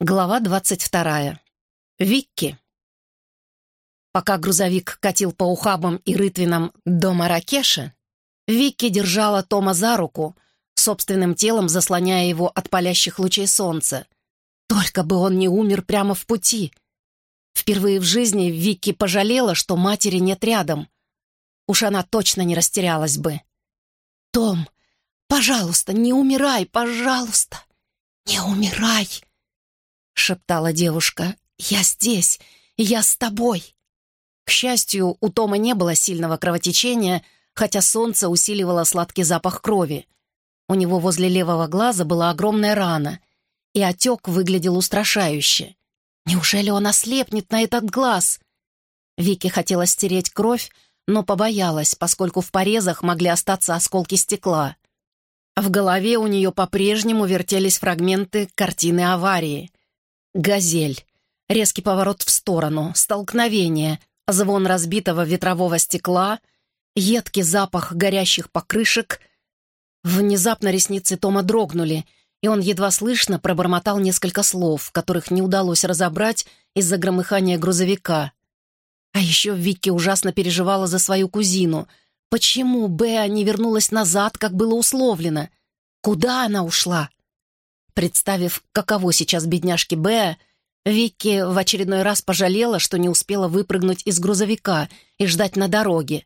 Глава двадцать вторая. Викки. Пока грузовик катил по ухабам и рытвинам до Маракеша, Викки держала Тома за руку, собственным телом заслоняя его от палящих лучей солнца. Только бы он не умер прямо в пути. Впервые в жизни Викки пожалела, что матери нет рядом. Уж она точно не растерялась бы. «Том, пожалуйста, не умирай, пожалуйста, не умирай!» — шептала девушка. «Я здесь! Я с тобой!» К счастью, у Тома не было сильного кровотечения, хотя солнце усиливало сладкий запах крови. У него возле левого глаза была огромная рана, и отек выглядел устрашающе. Неужели он ослепнет на этот глаз? Вики хотела стереть кровь, но побоялась, поскольку в порезах могли остаться осколки стекла. В голове у нее по-прежнему вертелись фрагменты картины аварии — Газель. Резкий поворот в сторону, столкновение, звон разбитого ветрового стекла, едкий запах горящих покрышек. Внезапно ресницы Тома дрогнули, и он едва слышно пробормотал несколько слов, которых не удалось разобрать из-за громыхания грузовика. А еще Вики ужасно переживала за свою кузину. Почему Беа не вернулась назад, как было условлено? Куда она ушла? Представив, каково сейчас бедняжке Беа, Викки в очередной раз пожалела, что не успела выпрыгнуть из грузовика и ждать на дороге.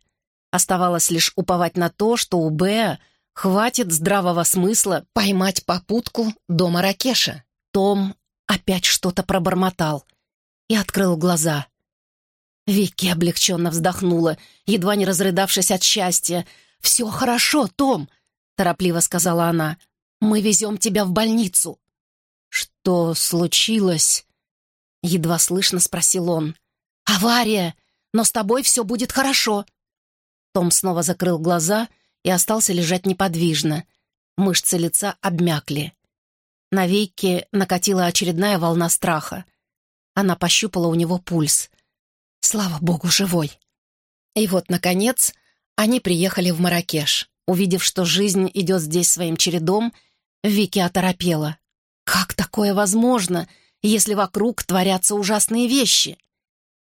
Оставалось лишь уповать на то, что у Беа хватит здравого смысла поймать попутку до Маракеша. Том опять что-то пробормотал и открыл глаза. Вики облегченно вздохнула, едва не разрыдавшись от счастья. «Все хорошо, Том!» — торопливо сказала она. Мы везем тебя в больницу». «Что случилось?» Едва слышно спросил он. «Авария! Но с тобой все будет хорошо!» Том снова закрыл глаза и остался лежать неподвижно. Мышцы лица обмякли. На веке накатила очередная волна страха. Она пощупала у него пульс. Слава богу, живой. И вот, наконец, они приехали в Маракеш. Увидев, что жизнь идет здесь своим чередом, Вики оторопела. «Как такое возможно, если вокруг творятся ужасные вещи?»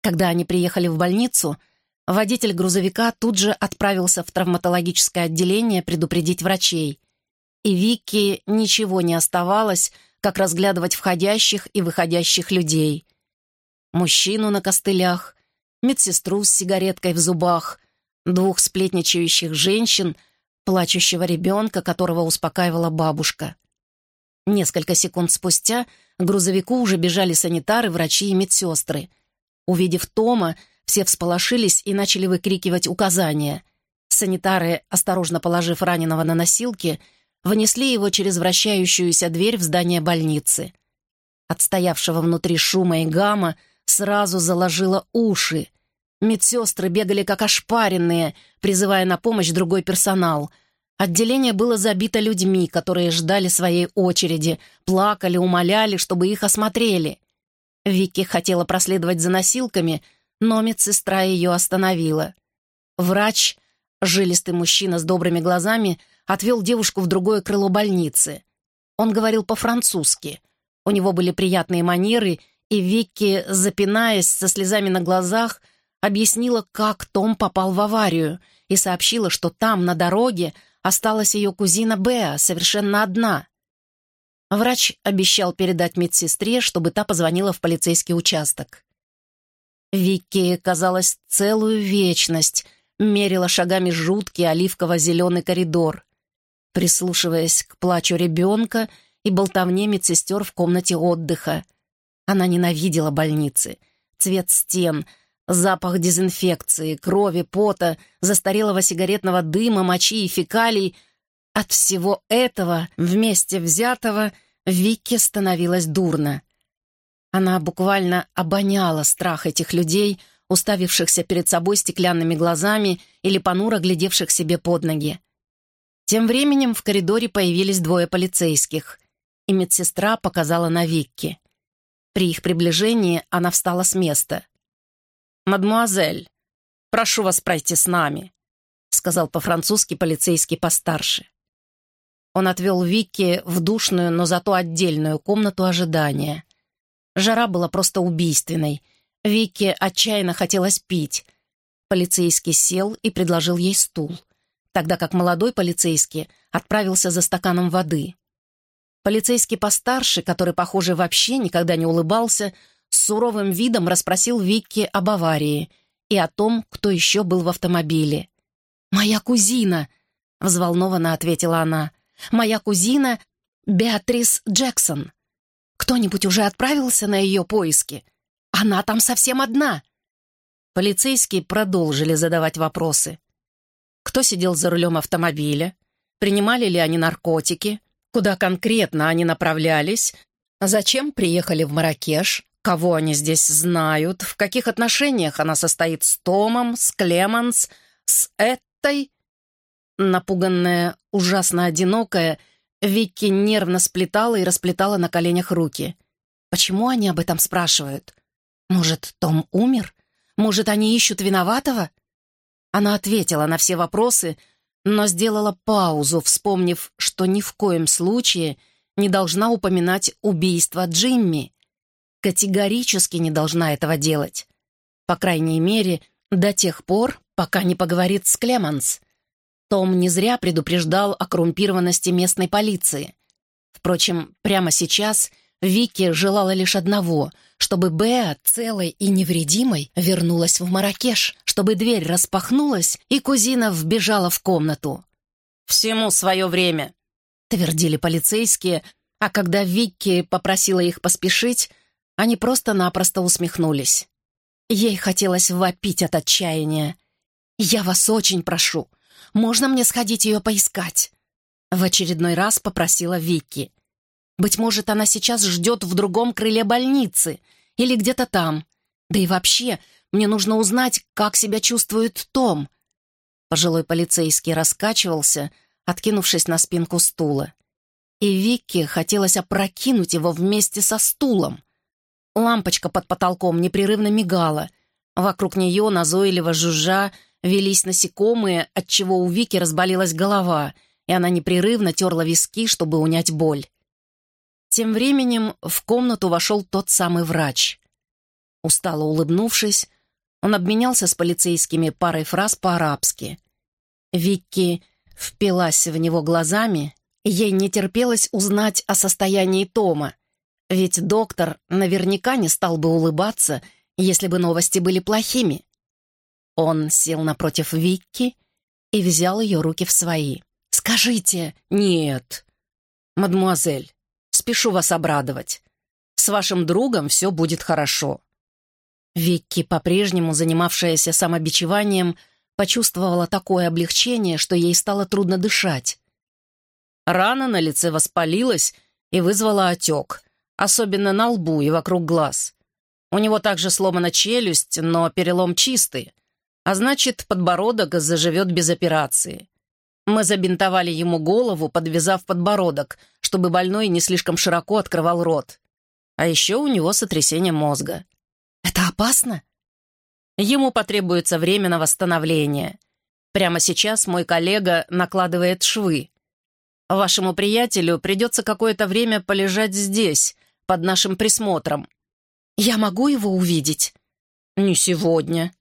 Когда они приехали в больницу, водитель грузовика тут же отправился в травматологическое отделение предупредить врачей. И Вики ничего не оставалось, как разглядывать входящих и выходящих людей. Мужчину на костылях, медсестру с сигареткой в зубах, двух сплетничающих женщин — плачущего ребенка, которого успокаивала бабушка. Несколько секунд спустя к грузовику уже бежали санитары, врачи и медсестры. Увидев Тома, все всполошились и начали выкрикивать указания. Санитары, осторожно положив раненого на носилки, внесли его через вращающуюся дверь в здание больницы. От стоявшего внутри шума и гамма сразу заложило уши. Медсестры бегали как ошпаренные, призывая на помощь другой персонал. Отделение было забито людьми, которые ждали своей очереди, плакали, умоляли, чтобы их осмотрели. Вики хотела проследовать за носилками, но медсестра ее остановила. Врач, жилистый мужчина с добрыми глазами, отвел девушку в другое крыло больницы. Он говорил по-французски. У него были приятные манеры, и Вики, запинаясь, со слезами на глазах, объяснила, как Том попал в аварию, и сообщила, что там, на дороге, осталась ее кузина Беа, совершенно одна. Врач обещал передать медсестре, чтобы та позвонила в полицейский участок. Вики, казалось, целую вечность мерила шагами жуткий оливково-зеленый коридор, прислушиваясь к плачу ребенка и болтовне медсестер в комнате отдыха. Она ненавидела больницы, цвет стен — Запах дезинфекции, крови, пота, застарелого сигаретного дыма, мочи и фекалий. От всего этого, вместе взятого, Вике становилось дурно. Она буквально обоняла страх этих людей, уставившихся перед собой стеклянными глазами или понуро глядевших себе под ноги. Тем временем в коридоре появились двое полицейских, и медсестра показала на Викки. При их приближении она встала с места — «Мадмуазель, прошу вас пройти с нами», — сказал по-французски полицейский постарше. Он отвел Вики в душную, но зато отдельную комнату ожидания. Жара была просто убийственной. Вике отчаянно хотелось пить. Полицейский сел и предложил ей стул, тогда как молодой полицейский отправился за стаканом воды. Полицейский постарше, который, похоже, вообще никогда не улыбался, с суровым видом расспросил Викки об аварии и о том, кто еще был в автомобиле. «Моя кузина!» — взволнованно ответила она. «Моя кузина Беатрис Джексон. Кто-нибудь уже отправился на ее поиски? Она там совсем одна!» Полицейские продолжили задавать вопросы. Кто сидел за рулем автомобиля? Принимали ли они наркотики? Куда конкретно они направлялись? Зачем приехали в Маракеш? Кого они здесь знают? В каких отношениях она состоит с Томом, с Клеманс, с Эттой? Напуганная, ужасно одинокая, Вики нервно сплетала и расплетала на коленях руки. Почему они об этом спрашивают? Может, Том умер? Может, они ищут виноватого? Она ответила на все вопросы, но сделала паузу, вспомнив, что ни в коем случае не должна упоминать убийство Джимми. Категорически не должна этого делать. По крайней мере, до тех пор, пока не поговорит с Клеманс. Том не зря предупреждал о коррумпированности местной полиции. Впрочем, прямо сейчас Вики желала лишь одного — чтобы Беа целой и невредимой вернулась в Маракеш, чтобы дверь распахнулась, и кузина вбежала в комнату. «Всему свое время», — твердили полицейские, а когда Викки попросила их поспешить, они просто-напросто усмехнулись. Ей хотелось вопить от отчаяния. «Я вас очень прошу, можно мне сходить ее поискать?» В очередной раз попросила Вики. «Быть может, она сейчас ждет в другом крыле больницы или где-то там. Да и вообще, мне нужно узнать, как себя чувствует Том». Пожилой полицейский раскачивался, откинувшись на спинку стула. И Вике хотелось опрокинуть его вместе со стулом. Лампочка под потолком непрерывно мигала. Вокруг нее, назойливо жужжа, велись насекомые, отчего у Вики разболелась голова, и она непрерывно терла виски, чтобы унять боль. Тем временем в комнату вошел тот самый врач. Устало улыбнувшись, он обменялся с полицейскими парой фраз по-арабски. Викки впилась в него глазами, ей не терпелось узнать о состоянии Тома, ведь доктор наверняка не стал бы улыбаться, если бы новости были плохими. Он сел напротив Викки и взял ее руки в свои. «Скажите...» «Нет, мадмуазель, спешу вас обрадовать. С вашим другом все будет хорошо». Викки, по-прежнему занимавшаяся самобичеванием, почувствовала такое облегчение, что ей стало трудно дышать. Рана на лице воспалилась и вызвала отек, особенно на лбу и вокруг глаз. У него также сломана челюсть, но перелом чистый — а значит, подбородок заживет без операции. Мы забинтовали ему голову, подвязав подбородок, чтобы больной не слишком широко открывал рот. А еще у него сотрясение мозга. Это опасно? Ему потребуется время на восстановление. Прямо сейчас мой коллега накладывает швы. Вашему приятелю придется какое-то время полежать здесь, под нашим присмотром. Я могу его увидеть? Не сегодня.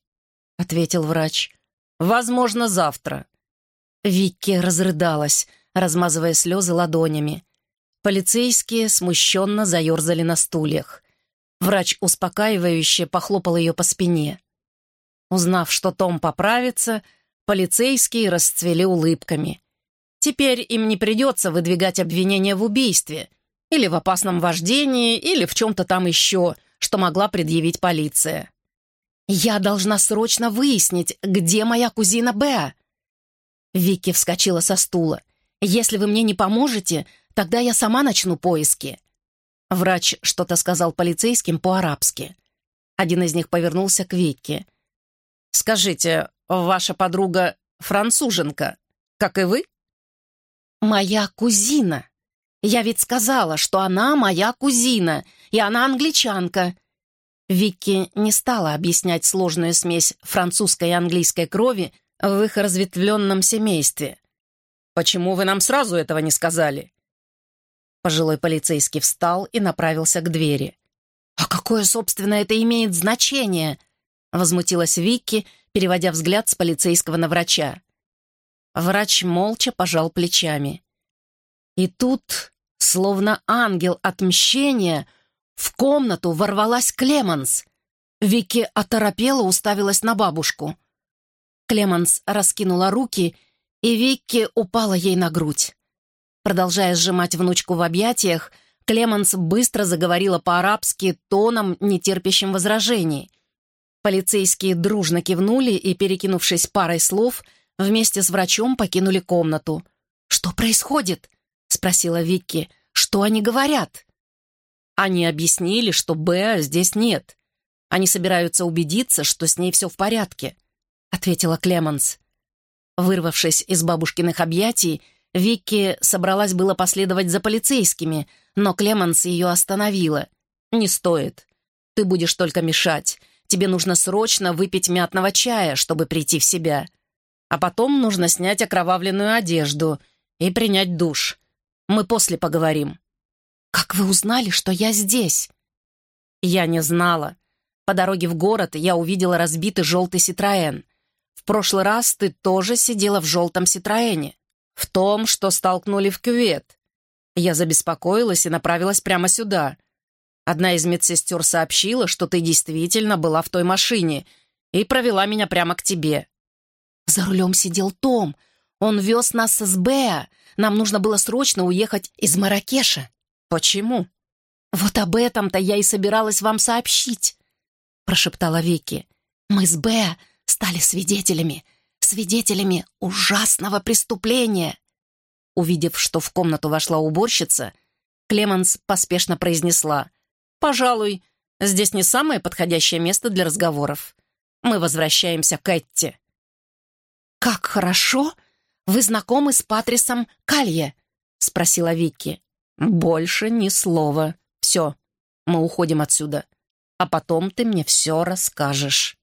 — ответил врач. «Возможно, завтра». Викки разрыдалась, размазывая слезы ладонями. Полицейские смущенно заерзали на стульях. Врач успокаивающе похлопал ее по спине. Узнав, что Том поправится, полицейские расцвели улыбками. Теперь им не придется выдвигать обвинения в убийстве, или в опасном вождении, или в чем-то там еще, что могла предъявить полиция. «Я должна срочно выяснить, где моя кузина Беа!» Вики вскочила со стула. «Если вы мне не поможете, тогда я сама начну поиски». Врач что-то сказал полицейским по-арабски. Один из них повернулся к Вике. «Скажите, ваша подруга француженка, как и вы?» «Моя кузина. Я ведь сказала, что она моя кузина, и она англичанка. Викки не стала объяснять сложную смесь французской и английской крови в их разветвленном семействе. «Почему вы нам сразу этого не сказали?» Пожилой полицейский встал и направился к двери. «А какое, собственно, это имеет значение?» — возмутилась Викки, переводя взгляд с полицейского на врача. Врач молча пожал плечами. И тут, словно ангел отмщения, в комнату ворвалась Клеманс. Вики оторопела, уставилась на бабушку. Клеманс раскинула руки, и Викки упала ей на грудь. Продолжая сжимать внучку в объятиях, Клеманс быстро заговорила по-арабски тоном, нетерпящим возражений. Полицейские дружно кивнули и, перекинувшись парой слов, вместе с врачом покинули комнату. «Что происходит?» — спросила Викки. «Что они говорят?» Они объяснили, что Беа здесь нет. Они собираются убедиться, что с ней все в порядке, — ответила Клеманс. Вырвавшись из бабушкиных объятий, Викки собралась было последовать за полицейскими, но Клеманс ее остановила. «Не стоит. Ты будешь только мешать. Тебе нужно срочно выпить мятного чая, чтобы прийти в себя. А потом нужно снять окровавленную одежду и принять душ. Мы после поговорим». «Как вы узнали, что я здесь?» «Я не знала. По дороге в город я увидела разбитый желтый Ситроэн. В прошлый раз ты тоже сидела в желтом Ситроэне. В том, что столкнули в кювет. Я забеспокоилась и направилась прямо сюда. Одна из медсестер сообщила, что ты действительно была в той машине и провела меня прямо к тебе. За рулем сидел Том. Он вез нас с Беа. Нам нужно было срочно уехать из Маракеша. Почему? Вот об этом-то я и собиралась вам сообщить, прошептала Вики. Мы с Беа стали свидетелями, свидетелями ужасного преступления. Увидев, что в комнату вошла уборщица, Клеменс поспешно произнесла. «Пожалуй, здесь не самое подходящее место для разговоров. Мы возвращаемся к Этте». «Как хорошо вы знакомы с Патрисом Калье?» — спросила Вики. «Больше ни слова. Все, мы уходим отсюда. А потом ты мне все расскажешь».